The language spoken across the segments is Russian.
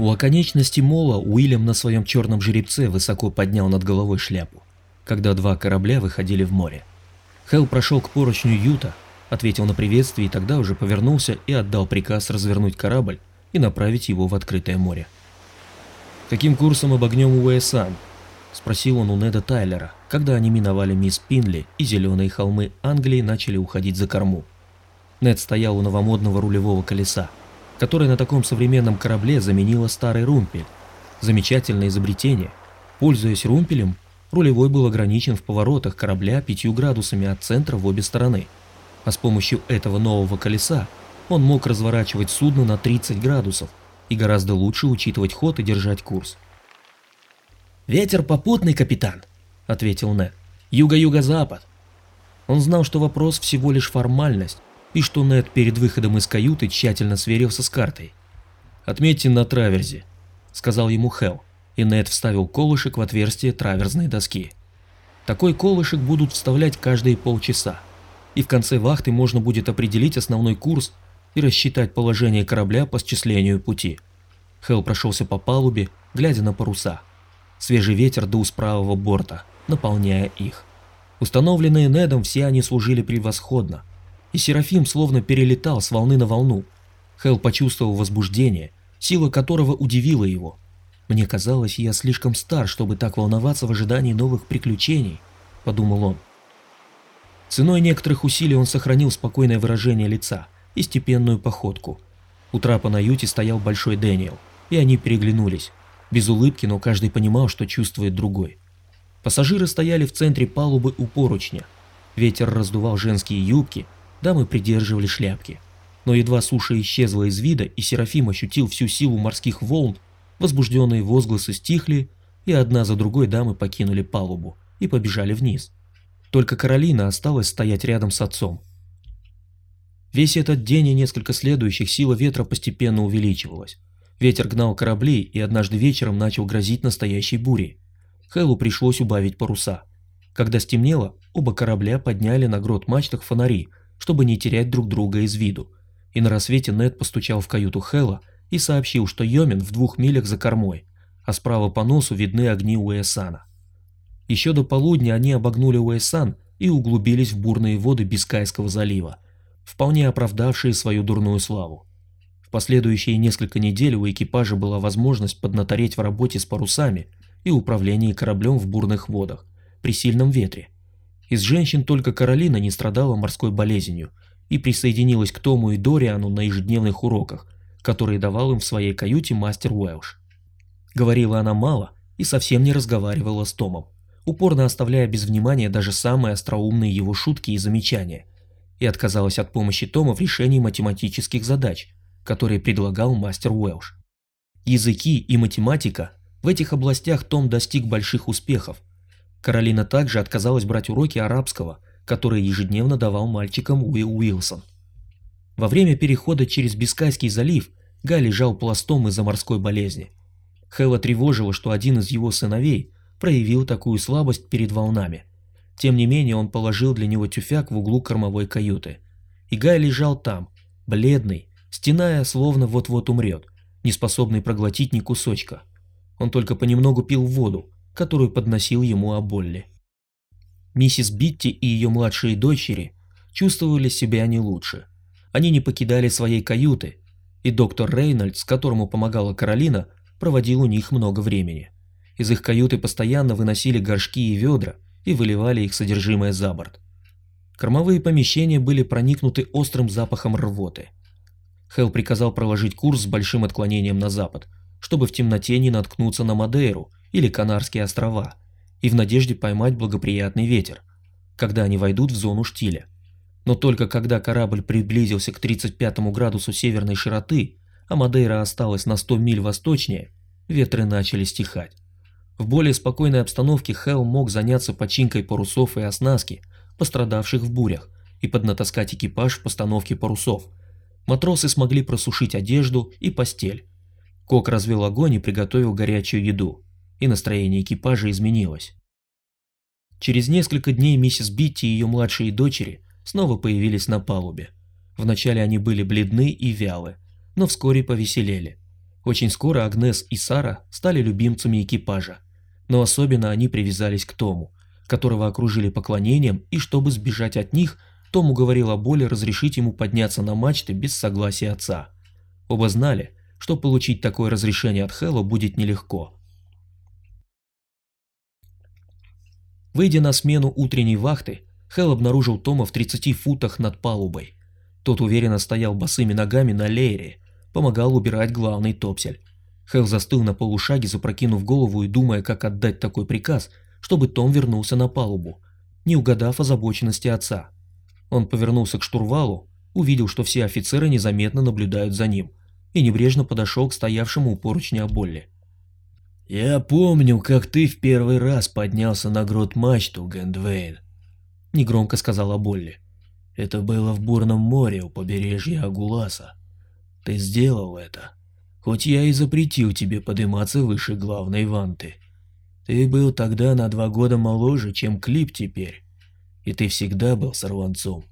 У оконечности мола Уильям на своем черном жеребце высоко поднял над головой шляпу, когда два корабля выходили в море. Хелл прошел к поручню Юта, ответил на приветствие и тогда уже повернулся и отдал приказ развернуть корабль и направить его в открытое море. «Каким курсом обогнем Уэйсан?» – спросил он у Неда Тайлера, когда они миновали мисс Пинли и зеленые холмы Англии начали уходить за корму. Нед стоял у новомодного рулевого колеса, которое на таком современном корабле заменило старый румпель. Замечательное изобретение. Пользуясь румпелем, рулевой был ограничен в поворотах корабля пятью градусами от центра в обе стороны, а с помощью этого нового колеса он мог разворачивать судно на 30 градусов и гораздо лучше учитывать ход и держать курс. «Ветер попутный, капитан», — ответил Нед. «Юго-юго-запад». Он знал, что вопрос всего лишь формальность, и что Нед перед выходом из каюты тщательно сверился с картой. «Отметьте на траверзе», — сказал ему Хелл, и Нед вставил колышек в отверстие траверзной доски. Такой колышек будут вставлять каждые полчаса, и в конце вахты можно будет определить основной курс и рассчитать положение корабля по счислению пути. Хелл прошелся по палубе, глядя на паруса. Свежий ветер дул с правого борта, наполняя их. Установленные Недом все они служили превосходно, и Серафим словно перелетал с волны на волну. Хелл почувствовал возбуждение, сила которого удивила его. «Мне казалось, я слишком стар, чтобы так волноваться в ожидании новых приключений», – подумал он. Ценой некоторых усилий он сохранил спокойное выражение лица и степенную походку. У трапа на юте стоял большой Дэниел, и они переглянулись. Без улыбки, но каждый понимал, что чувствует другой. Пассажиры стояли в центре палубы у поручня. Ветер раздувал женские юбки, дамы придерживали шляпки. Но едва суша исчезла из вида и Серафим ощутил всю силу морских волн, возбужденные возгласы стихли, и одна за другой дамы покинули палубу и побежали вниз. Только Каролина осталась стоять рядом с отцом. Весь этот день и несколько следующих сила ветра постепенно увеличивалась. Ветер гнал корабли и однажды вечером начал грозить настоящей бурей. Хэллу пришлось убавить паруса. Когда стемнело, оба корабля подняли на грот мачтах фонари, чтобы не терять друг друга из виду. И на рассвете Нед постучал в каюту Хэлла и сообщил, что Йомин в двух милях за кормой, а справа по носу видны огни Уэсана. Еще до полудня они обогнули Уэйсан и углубились в бурные воды Бискайского залива, вполне оправдавшие свою дурную славу. В последующие несколько недель у экипажа была возможность поднатореть в работе с парусами и управлении кораблем в бурных водах при сильном ветре. Из женщин только Каролина не страдала морской болезнью и присоединилась к Тому и Дориану на ежедневных уроках, которые давал им в своей каюте мастер Уэлш. Говорила она мало и совсем не разговаривала с Томом упорно оставляя без внимания даже самые остроумные его шутки и замечания, и отказалась от помощи Тома в решении математических задач, которые предлагал мастер Уэлш. Языки и математика – в этих областях Том достиг больших успехов. Каролина также отказалась брать уроки арабского, которые ежедневно давал мальчикам Уилл Уилсон. Во время перехода через Бискайский залив Гай лежал пластом из-за морской болезни. Хэлла тревожило, что один из его сыновей – проявил такую слабость перед волнами. Тем не менее он положил для него тюфяк в углу кормовой каюты. И Гай лежал там, бледный, стеная, словно вот-вот умрет, не способный проглотить ни кусочка. Он только понемногу пил воду, которую подносил ему Аболли. Миссис Битти и ее младшие дочери чувствовали себя не лучше. Они не покидали своей каюты, и доктор Рейнольдс, которому помогала Каролина, проводил у них много времени. Из их каюты постоянно выносили горшки и ведра и выливали их содержимое за борт. Кормовые помещения были проникнуты острым запахом рвоты. Хелл приказал проложить курс с большим отклонением на запад, чтобы в темноте не наткнуться на Мадейру или Канарские острова, и в надежде поймать благоприятный ветер, когда они войдут в зону штиля. Но только когда корабль приблизился к 35 градусу северной широты, а Мадейра осталась на 100 миль восточнее, ветры начали стихать. В более спокойной обстановке Хелл мог заняться починкой парусов и оснастки, пострадавших в бурях, и поднатаскать экипаж в постановке парусов. Матросы смогли просушить одежду и постель. Кок развел огонь и приготовил горячую еду, и настроение экипажа изменилось. Через несколько дней миссис Битти и ее младшие дочери снова появились на палубе. Вначале они были бледны и вялы, но вскоре повеселели. Очень скоро Агнес и Сара стали любимцами экипажа, но особенно они привязались к Тому, которого окружили поклонением, и чтобы сбежать от них, Том уговорил Аболи разрешить ему подняться на мачты без согласия отца. Оба знали, что получить такое разрешение от Хэлла будет нелегко. Выйдя на смену утренней вахты, Хелл обнаружил Тома в 30 футах над палубой. Тот уверенно стоял босыми ногами на леере, помогал убирать главный топсель. Хелл застыл на полушаге, запрокинув голову и думая, как отдать такой приказ, чтобы Том вернулся на палубу, не угадав озабоченности отца. Он повернулся к штурвалу, увидел, что все офицеры незаметно наблюдают за ним, и небрежно подошел к стоявшему у поручня Болли. «Я помню, как ты в первый раз поднялся на грот мачту, Гэндвейн», — негромко сказала Болли. «Это было в бурном море у побережья Агуласа. Ты сделал это, хоть я и запретил тебе подниматься выше главной ванты. Ты был тогда на два года моложе, чем Клип теперь, и ты всегда был сорванцом».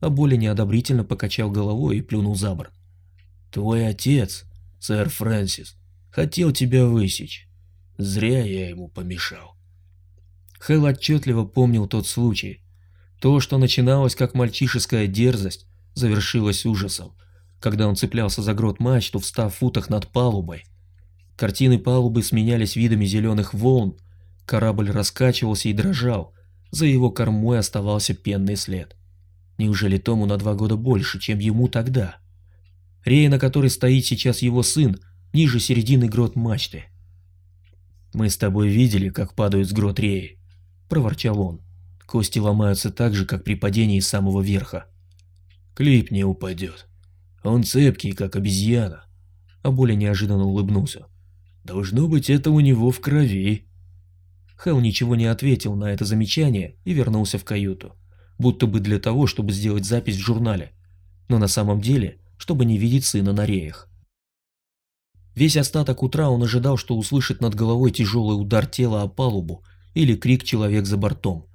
А Болли неодобрительно покачал головой и плюнул за борт. «Твой отец, сэр Фрэнсис, Хотел тебя высечь. Зря я ему помешал. Хэл отчетливо помнил тот случай. То, что начиналось как мальчишеская дерзость, завершилось ужасом, когда он цеплялся за грот мачту в ста футах над палубой. Картины палубы сменялись видами зеленых волн, корабль раскачивался и дрожал, за его кормой оставался пенный след. Неужели Тому на два года больше, чем ему тогда? Рея, на которой стоит сейчас его сын, ниже середины грот мачты. «Мы с тобой видели, как падают с грот реи», — проворчал он. «Кости ломаются так же, как при падении с самого верха. Клип не упадет. Он цепкий, как обезьяна». А более неожиданно улыбнулся. «Должно быть, это у него в крови». Хелл ничего не ответил на это замечание и вернулся в каюту, будто бы для того, чтобы сделать запись в журнале, но на самом деле, чтобы не видеть сына на реях. Весь остаток утра он ожидал, что услышит над головой тяжелый удар тела о палубу или крик «человек за бортом».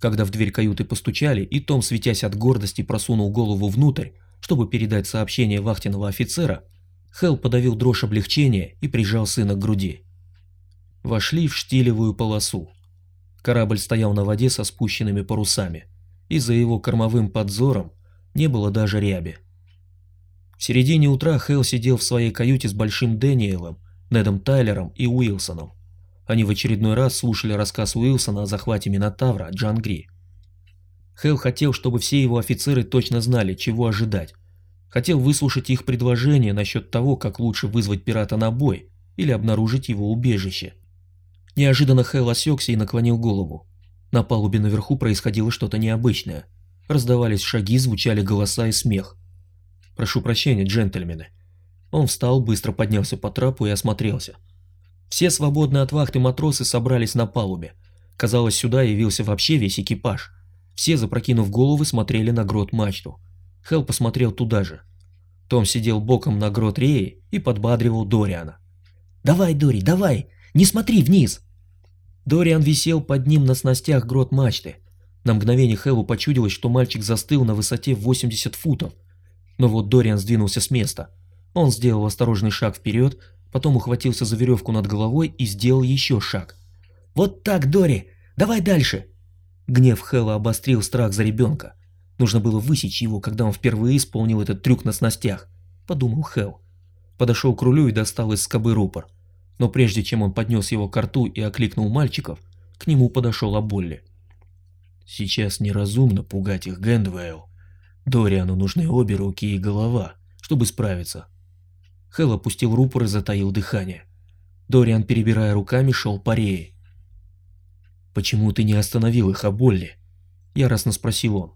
Когда в дверь каюты постучали, и Том, светясь от гордости, просунул голову внутрь, чтобы передать сообщение вахтенного офицера, Хелл подавил дрожь облегчения и прижал сына к груди. Вошли в штилевую полосу. Корабль стоял на воде со спущенными парусами, и за его кормовым подзором не было даже ряби. В середине утра Хелл сидел в своей каюте с Большим Дэниелом, Недом Тайлером и Уилсоном. Они в очередной раз слушали рассказ Уилсона о захвате Минотавра Джан Гри. Хелл хотел, чтобы все его офицеры точно знали, чего ожидать. Хотел выслушать их предложение насчет того, как лучше вызвать пирата на бой или обнаружить его убежище. Неожиданно Хелл осекся и наклонил голову. На палубе наверху происходило что-то необычное. Раздавались шаги, звучали голоса и смех. Прошу прощения, джентльмены. Он встал, быстро поднялся по трапу и осмотрелся. Все свободные от вахты матросы собрались на палубе. Казалось, сюда явился вообще весь экипаж. Все, запрокинув головы, смотрели на грот мачту. Хелл посмотрел туда же. Том сидел боком на грот реи и подбадривал Дориана. «Давай, Дори, давай! Не смотри вниз!» Дориан висел под ним на снастях грот мачты. На мгновение Хеллу почудилось, что мальчик застыл на высоте 80 футов – но вот Дориан сдвинулся с места. Он сделал осторожный шаг вперед, потом ухватился за веревку над головой и сделал еще шаг. «Вот так, Дори! Давай дальше!» Гнев Хэлла обострил страх за ребенка. Нужно было высечь его, когда он впервые исполнил этот трюк на снастях, подумал Хэл. Подошел к рулю и достал из скобы рупор. Но прежде чем он поднес его к рту и окликнул мальчиков, к нему подошел Аболли. «Сейчас неразумно пугать их, Гэндвейл. Дориану нужны обе руки и голова, чтобы справиться. Хелл опустил рупор и затаил дыхание. Дориан, перебирая руками, шел по рее. «Почему ты не остановил их, Аболли?» – яростно спросил он.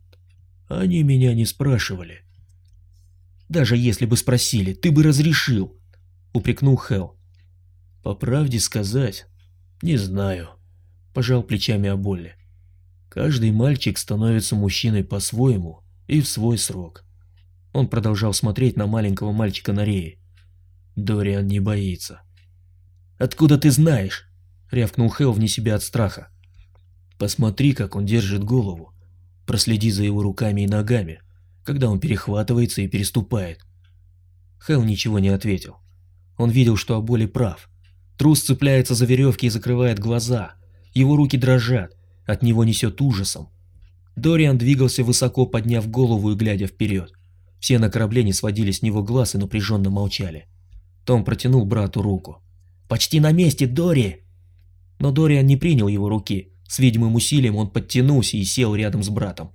«Они меня не спрашивали». «Даже если бы спросили, ты бы разрешил», – упрекнул Хелл. «По правде сказать, не знаю», – пожал плечами Аболли. «Каждый мальчик становится мужчиной по-своему, и в свой срок. Он продолжал смотреть на маленького мальчика на рее. Дориан не боится. «Откуда ты знаешь?» — рявкнул Хелл вне себя от страха. «Посмотри, как он держит голову. Проследи за его руками и ногами, когда он перехватывается и переступает». Хелл ничего не ответил. Он видел, что Аболи прав. Трус цепляется за веревки и закрывает глаза. Его руки дрожат, от него несет ужасом. Дориан двигался высоко, подняв голову и глядя вперед. Все на корабле не сводили с него глаз и напряженно молчали. Том протянул брату руку. «Почти на месте, Дори!» Но Дориан не принял его руки. С видимым усилием он подтянулся и сел рядом с братом.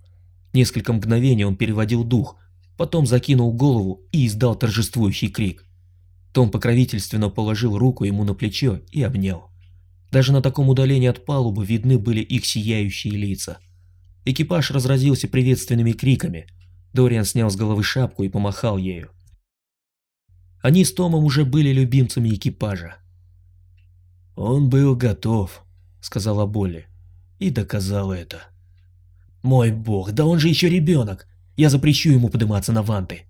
Несколько мгновений он переводил дух, потом закинул голову и издал торжествующий крик. Том покровительственно положил руку ему на плечо и обнял. Даже на таком удалении от палубы видны были их сияющие лица. Экипаж разразился приветственными криками. Дориан снял с головы шапку и помахал ею. Они с Томом уже были любимцами экипажа. «Он был готов», — сказала Болли, — «и доказал это». «Мой бог, да он же еще ребенок! Я запрещу ему подниматься на ванты!»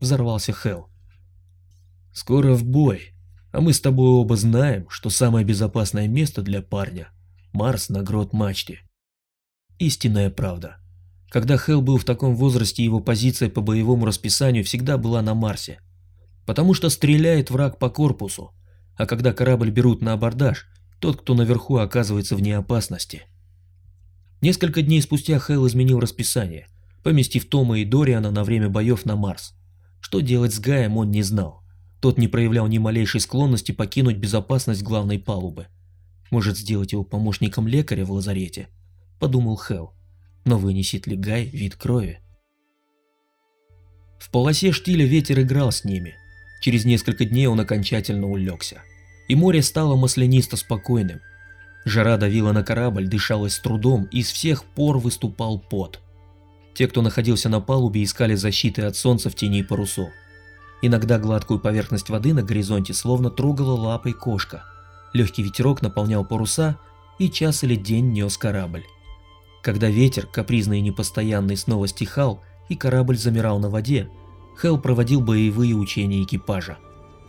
Взорвался Хелл. «Скоро в бой, а мы с тобой оба знаем, что самое безопасное место для парня — Марс на грот мачте». Истинная правда. Когда Хелл был в таком возрасте, его позиция по боевому расписанию всегда была на Марсе. Потому что стреляет враг по корпусу, а когда корабль берут на абордаж, тот, кто наверху, оказывается вне опасности. Несколько дней спустя Хэл изменил расписание, поместив Тома и Дориана на время боев на Марс. Что делать с Гаем он не знал. Тот не проявлял ни малейшей склонности покинуть безопасность главной палубы. Может сделать его помощником лекаря в лазарете, подумал Хэл. Но вынесет ли Гай вид крови? В полосе штиля ветер играл с ними. Через несколько дней он окончательно улегся. И море стало маслянисто спокойным, Жара давила на корабль, дышалось с трудом, из всех пор выступал пот. Те, кто находился на палубе, искали защиты от солнца в тени парусов. Иногда гладкую поверхность воды на горизонте словно трогала лапой кошка. Легкий ветерок наполнял паруса, и час или день нес корабль. Когда ветер, капризный и непостоянный, снова стихал, и корабль замирал на воде, Хелл проводил боевые учения экипажа.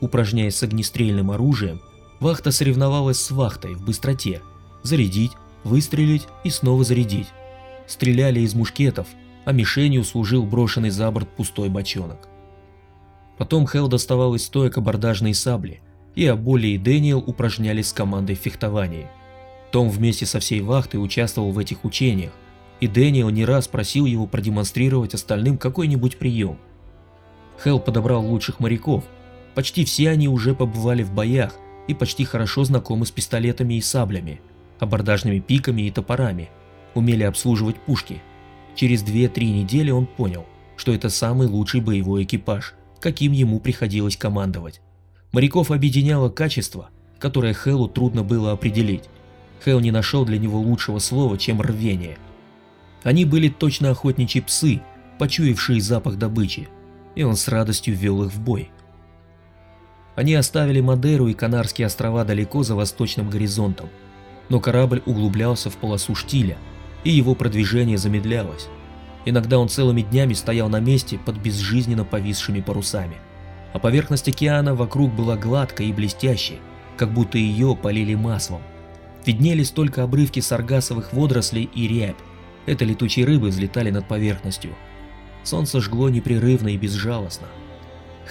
Упражняясь с огнестрельным оружием, Вахта соревновалась с вахтой в быстроте. Зарядить, выстрелить и снова зарядить. Стреляли из мушкетов, а мишенью служил брошенный за борт пустой бочонок. Потом Хелл доставал из стоек абордажные сабли, и Аболи и Дэниел упражнялись с командой в. Том вместе со всей вахтой участвовал в этих учениях, и Дэниел не раз просил его продемонстрировать остальным какой-нибудь прием. Хелл подобрал лучших моряков, почти все они уже побывали в боях и почти хорошо знакомы с пистолетами и саблями, абордажными пиками и топорами, умели обслуживать пушки. Через 2-3 недели он понял, что это самый лучший боевой экипаж, каким ему приходилось командовать. Моряков объединяло качество, которое Хэллу трудно было определить. Хэл не нашел для него лучшего слова, чем рвение. Они были точно охотничьи псы, почуявшие запах добычи, и он с радостью ввел их в бой. Они оставили Мадеру и Канарские острова далеко за восточным горизонтом, но корабль углублялся в полосу штиля, и его продвижение замедлялось. Иногда он целыми днями стоял на месте под безжизненно повисшими парусами, а поверхность океана вокруг была гладкой и блестящей, как будто ее полили маслом. Виднелись только обрывки саргасовых водорослей и рябь, это летучие рыбы взлетали над поверхностью. Солнце жгло непрерывно и безжалостно,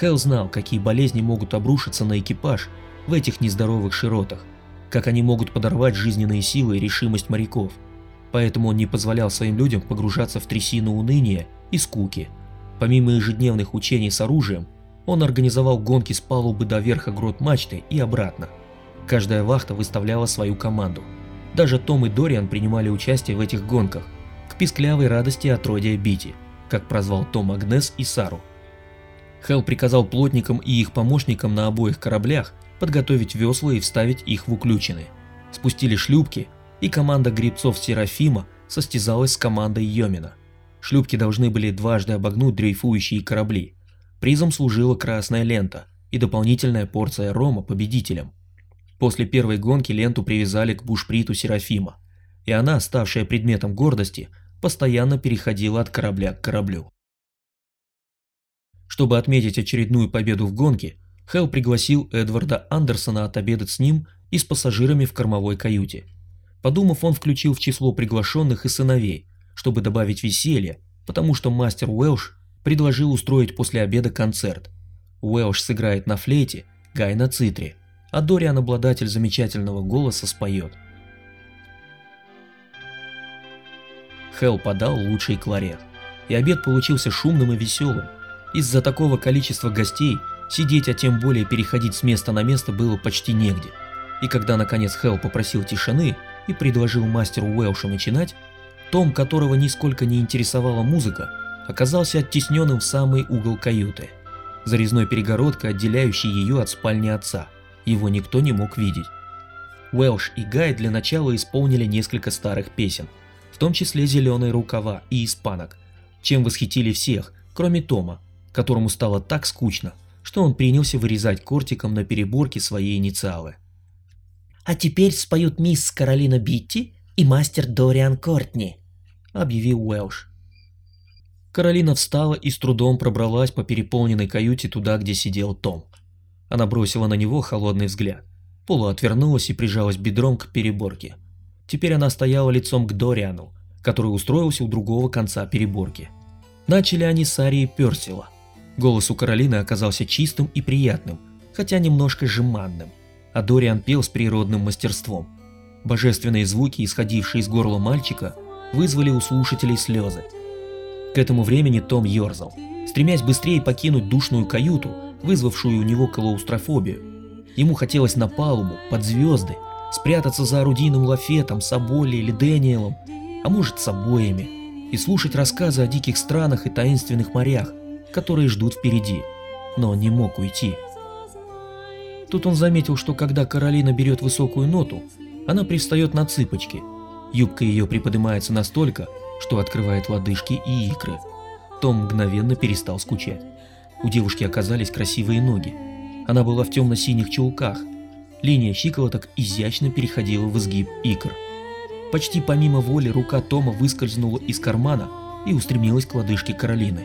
Хелл знал, какие болезни могут обрушиться на экипаж в этих нездоровых широтах, как они могут подорвать жизненные силы и решимость моряков. Поэтому он не позволял своим людям погружаться в трясину уныния и скуки. Помимо ежедневных учений с оружием, он организовал гонки с палубы до верха грот мачты и обратно. Каждая вахта выставляла свою команду. Даже Том и Дориан принимали участие в этих гонках, к писклявой радости отродья Бити, как прозвал Том Агнес и Сару. Хелл приказал плотникам и их помощникам на обоих кораблях подготовить весла и вставить их в уключины. Спустили шлюпки, и команда гребцов Серафима состязалась с командой Йомина. Шлюпки должны были дважды обогнуть дрейфующие корабли. Призом служила красная лента и дополнительная порция рома победителям. После первой гонки ленту привязали к бушприту Серафима, и она, ставшая предметом гордости, постоянно переходила от корабля к кораблю. Чтобы отметить очередную победу в гонке, Хелл пригласил Эдварда Андерсона отобедать с ним и с пассажирами в кормовой каюте. Подумав, он включил в число приглашенных и сыновей, чтобы добавить веселье, потому что мастер Уэлш предложил устроить после обеда концерт. Уэлш сыграет на флейте, Гай на цитре, а Дориан, обладатель замечательного голоса, споет. Хелл подал лучший кларет, и обед получился шумным и веселым. Из-за такого количества гостей сидеть, а тем более переходить с места на место было почти негде. И когда наконец Хелл попросил тишины и предложил мастеру Уэлшу начинать, том, которого нисколько не интересовала музыка, оказался оттесненным в самый угол каюты. Зарезной перегородкой, отделяющей ее от спальни отца. Его никто не мог видеть. Уэлш и Гай для начала исполнили несколько старых песен, в том числе «Зеленые рукава» и «Испанок», чем восхитили всех, кроме Тома, которому стало так скучно, что он принялся вырезать кортиком на переборке свои инициалы. «А теперь споют мисс Каролина Битти и мастер Дориан Кортни», — объявил Уэлш. Каролина встала и с трудом пробралась по переполненной каюте туда, где сидел Том. Она бросила на него холодный взгляд. Пола отвернулась и прижалась бедром к переборке. Теперь она стояла лицом к Дориану, который устроился у другого конца переборки. Начали они с Арии Персила. Голос у Каролины оказался чистым и приятным, хотя немножко жеманным, а Дориан пел с природным мастерством. Божественные звуки, исходившие из горла мальчика, вызвали у слушателей слезы. К этому времени Том ерзал, стремясь быстрее покинуть душную каюту, вызвавшую у него клаустрофобию. Ему хотелось на палубу, под звезды, спрятаться за орудийным лафетом с Аболли или Дэниелом, а может с обоими, и слушать рассказы о диких странах и таинственных морях, которые ждут впереди, но он не мог уйти. Тут он заметил, что когда Каролина берет высокую ноту, она пристает на цыпочки. Юбка ее приподнимается настолько, что открывает лодыжки и икры. Том мгновенно перестал скучать. У девушки оказались красивые ноги. Она была в темно-синих чулках. Линия щиколоток изящно переходила в изгиб икр. Почти помимо воли рука Тома выскользнула из кармана и устремилась к лодыжке Каролины.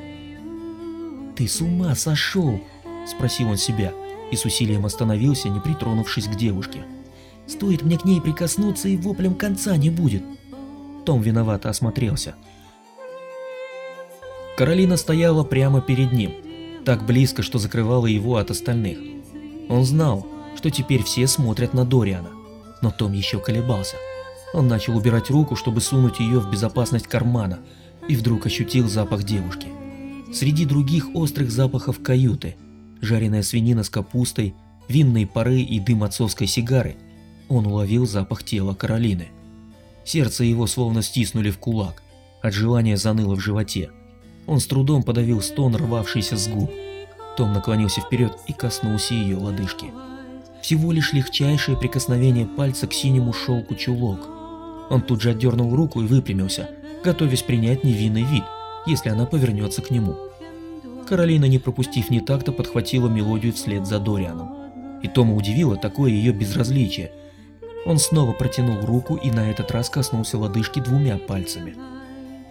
«Ты с ума сошел?» – спросил он себя и с усилием остановился, не притронувшись к девушке. «Стоит мне к ней прикоснуться, и воплем конца не будет». Том виновато осмотрелся. Каролина стояла прямо перед ним, так близко, что закрывала его от остальных. Он знал, что теперь все смотрят на Дориана, но Том еще колебался. Он начал убирать руку, чтобы сунуть ее в безопасность кармана, и вдруг ощутил запах девушки. Среди других острых запахов каюты, жареная свинина с капустой, винные пары и дым отцовской сигары, он уловил запах тела Каролины. Сердце его словно стиснули в кулак, от желания заныло в животе. Он с трудом подавил стон, рвавшийся с губ. Том наклонился вперед и коснулся ее лодыжки. Всего лишь легчайшее прикосновение пальца к синему шелку чулок. Он тут же отдернул руку и выпрямился, готовясь принять невинный вид, если она повернется к нему. Каролина, не пропустив ни такта, подхватила мелодию вслед за Дорианом. И Тома удивило такое ее безразличие. Он снова протянул руку и на этот раз коснулся лодыжки двумя пальцами.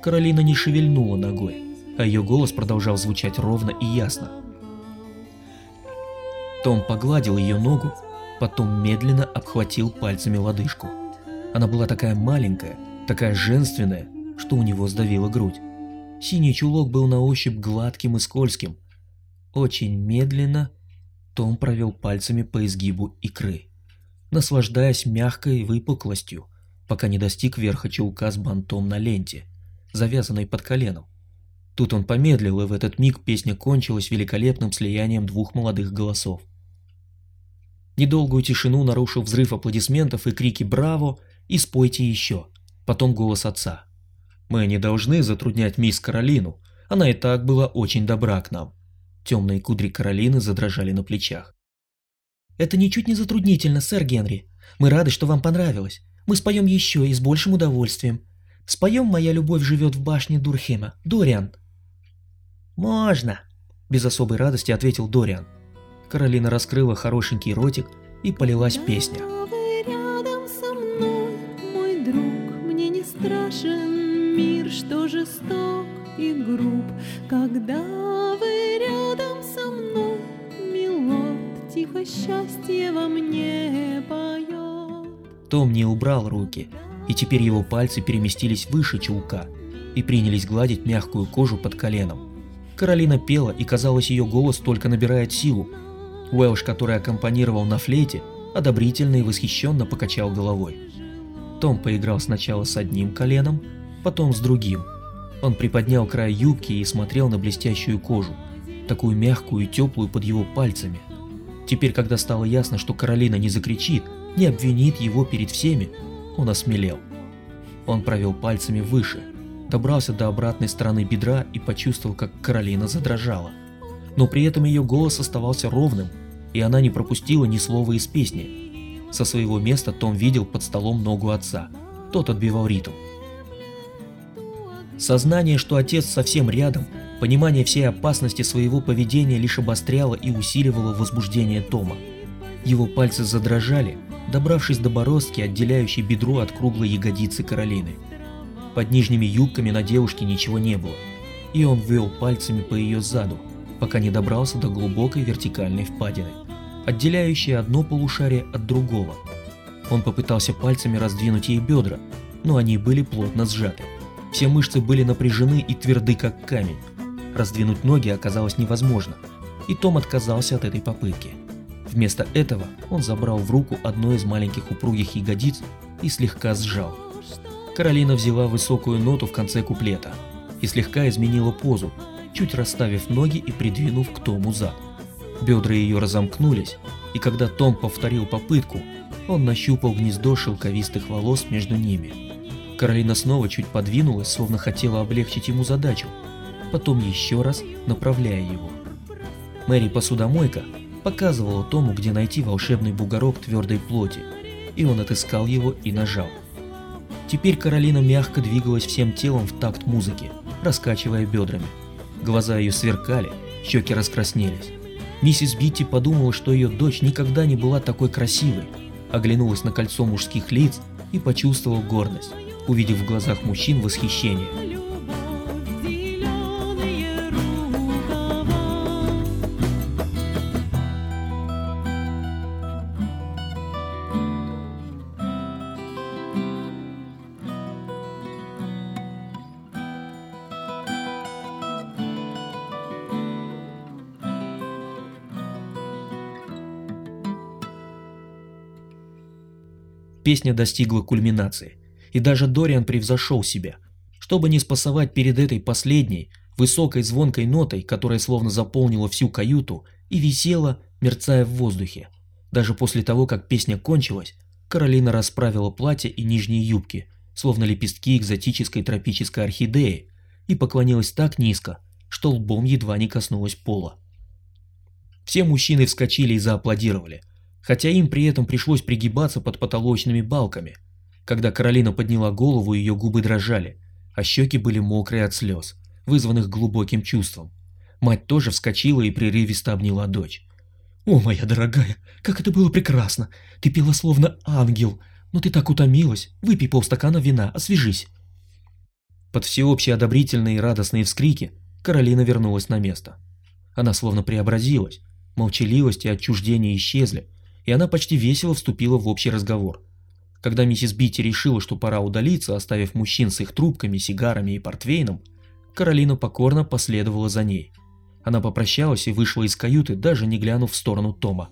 Каролина не шевельнула ногой, а ее голос продолжал звучать ровно и ясно. Том погладил ее ногу, потом медленно обхватил пальцами лодыжку. Она была такая маленькая, такая женственная, что у него сдавила грудь. Синий чулок был на ощупь гладким и скользким. Очень медленно Том провел пальцами по изгибу икры, наслаждаясь мягкой выпуклостью, пока не достиг верха чулка с бантом на ленте, завязанной под коленом. Тут он помедлил, и в этот миг песня кончилась великолепным слиянием двух молодых голосов. Недолгую тишину нарушил взрыв аплодисментов и крики «Браво!» и спойте еще. Потом голос отца. Мы не должны затруднять мисс Каролину, она и так была очень добра к нам. Темные кудри Каролины задрожали на плечах. Это ничуть не затруднительно, сэр Генри. Мы рады, что вам понравилось. Мы споем еще и с большим удовольствием. Споем «Моя любовь живет в башне Дурхема». Дориан. Можно, без особой радости ответил Дориан. Каролина раскрыла хорошенький ротик и полилась песня. страшен мир, что жесток и груб, когда вы рядом со мной, милорд, тихо счастье во мне поет. Том не убрал руки, и теперь его пальцы переместились выше чулка и принялись гладить мягкую кожу под коленом. Каролина пела, и казалось, ее голос только набирает силу. Уэлш, который аккомпанировал на флейте, одобрительно и восхищенно покачал головой. Том поиграл сначала с одним коленом, потом с другим. Он приподнял край юбки и смотрел на блестящую кожу, такую мягкую и теплую под его пальцами. Теперь, когда стало ясно, что Каролина не закричит, не обвинит его перед всеми, он осмелел. Он провел пальцами выше, добрался до обратной стороны бедра и почувствовал, как Каролина задрожала. Но при этом ее голос оставался ровным, и она не пропустила ни слова из песни. Со своего места Том видел под столом ногу отца. Тот отбивал ритм. Сознание, что отец совсем рядом, понимание всей опасности своего поведения лишь обостряло и усиливало возбуждение Тома. Его пальцы задрожали, добравшись до бороздки, отделяющей бедро от круглой ягодицы Каролины. Под нижними юбками на девушке ничего не было, и он ввел пальцами по ее заду, пока не добрался до глубокой вертикальной впадины, отделяющей одно полушарие от другого. Он попытался пальцами раздвинуть ей бедра, но они были плотно сжаты. Все мышцы были напряжены и тверды, как камень. Раздвинуть ноги оказалось невозможно, и Том отказался от этой попытки. Вместо этого он забрал в руку одну из маленьких упругих ягодиц и слегка сжал. Каролина взяла высокую ноту в конце куплета и слегка изменила позу, чуть расставив ноги и придвинув к Тому зад. Бедра ее разомкнулись, и когда Том повторил попытку, он нащупал гнездо шелковистых волос между ними. Каролина снова чуть подвинулась, словно хотела облегчить ему задачу, потом еще раз направляя его. Мэри Посудомойка показывала Тому, где найти волшебный бугорок твердой плоти, и он отыскал его и нажал. Теперь Каролина мягко двигалась всем телом в такт музыки, раскачивая бедрами. Глаза ее сверкали, щеки раскраснелись. Миссис Битти подумала, что ее дочь никогда не была такой красивой, оглянулась на кольцо мужских лиц и почувствовала гордость, увидев в глазах мужчин восхищение. Песня достигла кульминации, и даже Дориан превзошел себя. Чтобы не спасовать перед этой последней, высокой звонкой нотой, которая словно заполнила всю каюту и висела, мерцая в воздухе. Даже после того, как песня кончилась, Каролина расправила платье и нижние юбки, словно лепестки экзотической тропической орхидеи, и поклонилась так низко, что лбом едва не коснулась пола. Все мужчины вскочили и зааплодировали – хотя им при этом пришлось пригибаться под потолочными балками. Когда Каролина подняла голову, ее губы дрожали, а щеки были мокрые от слез, вызванных глубоким чувством. Мать тоже вскочила и прерывисто обняла дочь. «О, моя дорогая, как это было прекрасно! Ты пела словно ангел, но ты так утомилась. Выпей полстакана вина, освежись!» Под всеобщие одобрительные и радостные вскрики Каролина вернулась на место. Она словно преобразилась, молчаливость и отчуждение исчезли, и она почти весело вступила в общий разговор. Когда миссис Битти решила, что пора удалиться, оставив мужчин с их трубками, сигарами и портвейном, Каролина покорно последовала за ней. Она попрощалась и вышла из каюты, даже не глянув в сторону Тома.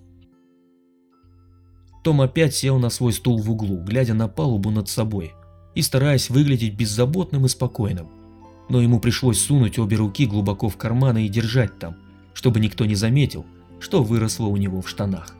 Том опять сел на свой стул в углу, глядя на палубу над собой и стараясь выглядеть беззаботным и спокойным. Но ему пришлось сунуть обе руки глубоко в карманы и держать там, чтобы никто не заметил, что выросло у него в штанах.